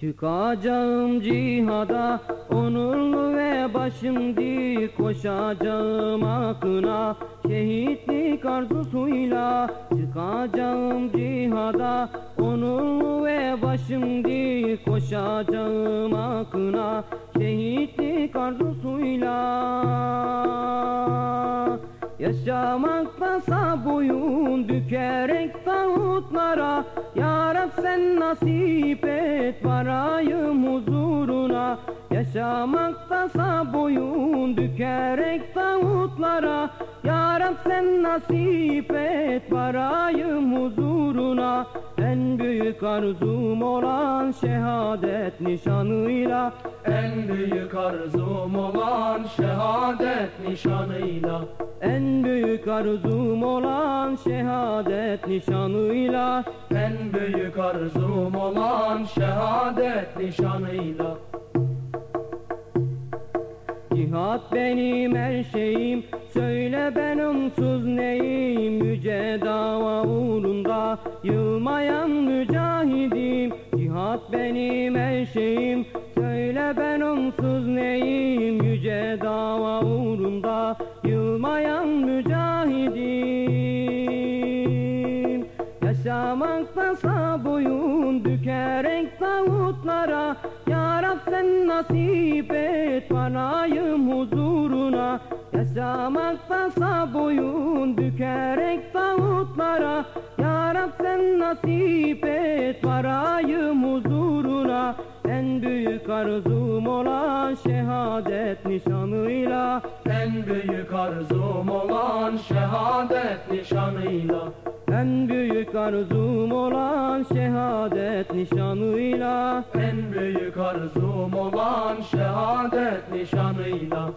Çıkacağım cihada onurlu ve başım dik? Koşacağım akına şehitlik arzusuyla. Çıkacağım cihada onurlu ve başım dik? Koşacağım akına şehitlik arzusuyla Yaşamaktansa boyun bükerek tağutlara. Ya Rab sen nasip et varayım huzuruna. Yaşamaktansa boyun bükerek tağutlara. Ya Rab sen nasip et varayım huzuruna. En büyük arzum olan şehadet nişanıyla. En büyük arzum olan şehadet nişanıyla En büyük arzum olan şehadet nişanıyla. En büyük arzum olan şehadet nişanıyla. Cihat benim her şeyim Söyle ben onsuz neyim? Yüce dava uğrunda Yılmayan mücahidim. Cihat benim her şeyim Söyle ben onsuz neyim? Yüce dava Yaşamaktansa boyun bükerek tağutlara Ya Rab sen nasip et varayım huzuruna. Yaşamaktansa boyun bükerek tağutlara Ya Rab sen nasip et varayım huzuruna. En büyük arzum olan şehadet nişanıyla. En büyük arzum olan şehadet nişanıyla En büyük arzum olan şehadet nişanıyla. En büyük arzum olan şehadet nişanıyla